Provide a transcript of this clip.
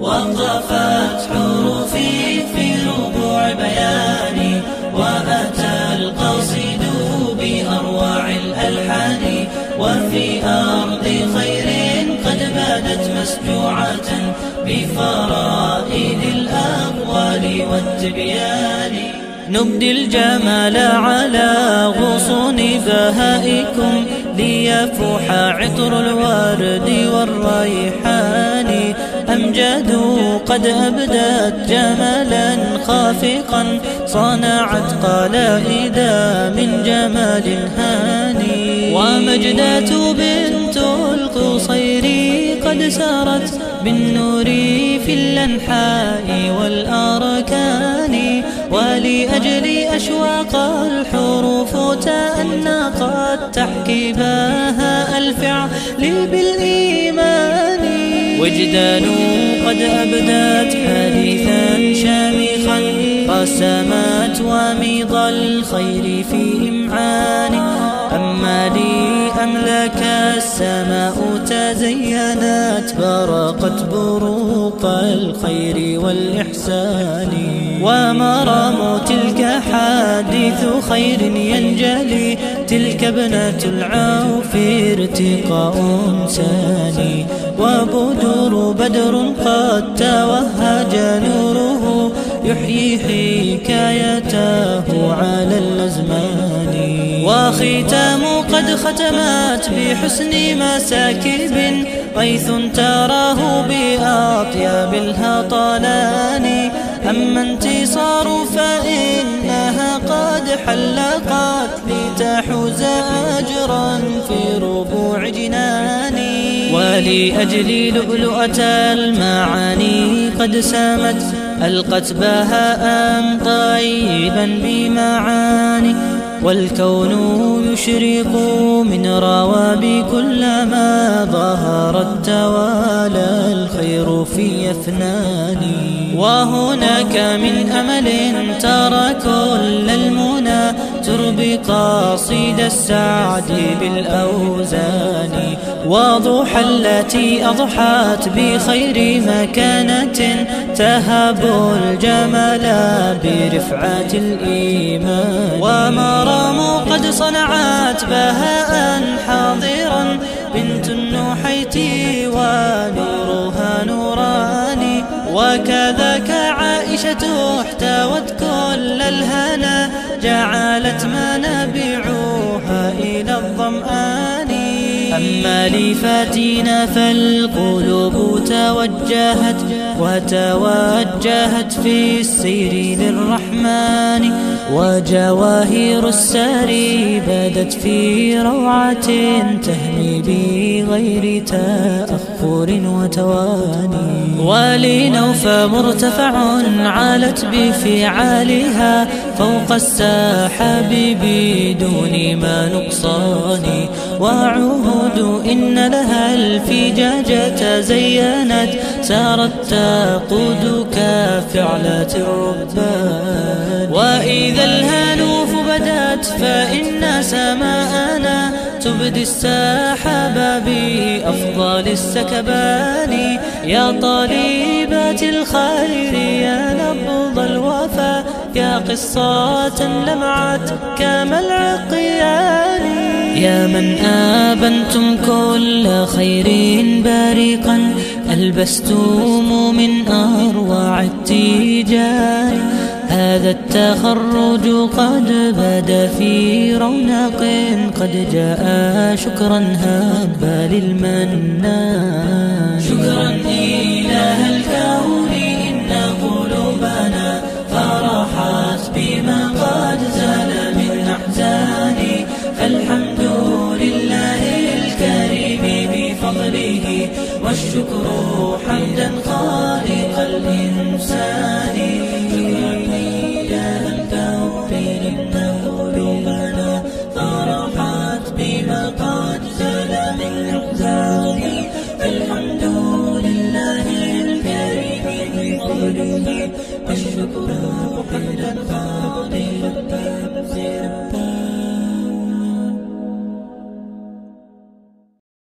وقفت حروفي في ربوع بياني وأتى القصيد بأروع الألحان وفي أرض خير قد بادت مسجوعة بفرائد الأقوال والتبيان. نبدي الجمال على غصون بهائكم ليفوح عطر الورد والريحان. أمجاد قد أبدت جمالا خافقا صنعت قلائد من جمال هاني ومجدات بنت القصير قد سارت بالنور في الأنحاء والأركان. ولأجل أشواق الحروف تأنقت تحكي بها الفعل بالإيمان. وجدان قد أبدت حديثا شامخا قسمت وميض الخير في إمعان. أما لي أملك السماء تزينت برقت بروق الخير والإحسان. ومرام تلك حادث خير ينجلي تلك ابنة العوف ارتقاء ساني. وبدر بدر قد توهج نوره يحيي حكايته على الأزمان. وختام قد ختمت بحسن مساكب غيث تراه بأطياب الهطلان. أما انتصار فإنها قد حلقت لتحوز أجرا في ربوع جناني ولأجل لؤلؤة المعاني قد سامت ألقت بهاء طيبا بمعاني. والكون يشرق من رواب كلما ظهرت توالى الخير في أفناني وهناك من أمل ترى كل المنى تربي قصيد السعد بالأوزان. وضحى التي أضحت بخير مكانة تهب الجمال برفعة الإيمان. قد صنعت بهاء حاضرا. بنت النحيت ونورها نوراني وكذاك عائشة احتوت كل الهنا. جعلت منابعها إلى الظمآن. أما لفاتنا فالقلوب توجهت وتوجهت في السير للرحمن وجواهر الساري بدت في روعة تهمي بغير تأخر وتواني ولنوف مرتفع علت بفعالها فوق السحاب بدون ما نقصان وعهود إن لها الفجاجة زينت سارت تقود كفعلة الربان. وإذا الهنوف بدت فإن سماءنا تبدي السحاب بأفضل السكبان. يا طالبات الخير يا نبض الوفا يا قصة لمعت كما العقيان. يا من آبنتم كل خير بارقا. ألبستم من أروع التجار. هذا التخرج قد بدا في رونق قد جاء شكرا هب للمنان. شكرا إله الكون. حمدا خالق الإنسان الكون إن قلوبنا فرحت بما قد زال من أحزاني فالحمد لله الكريم بفضله والشكر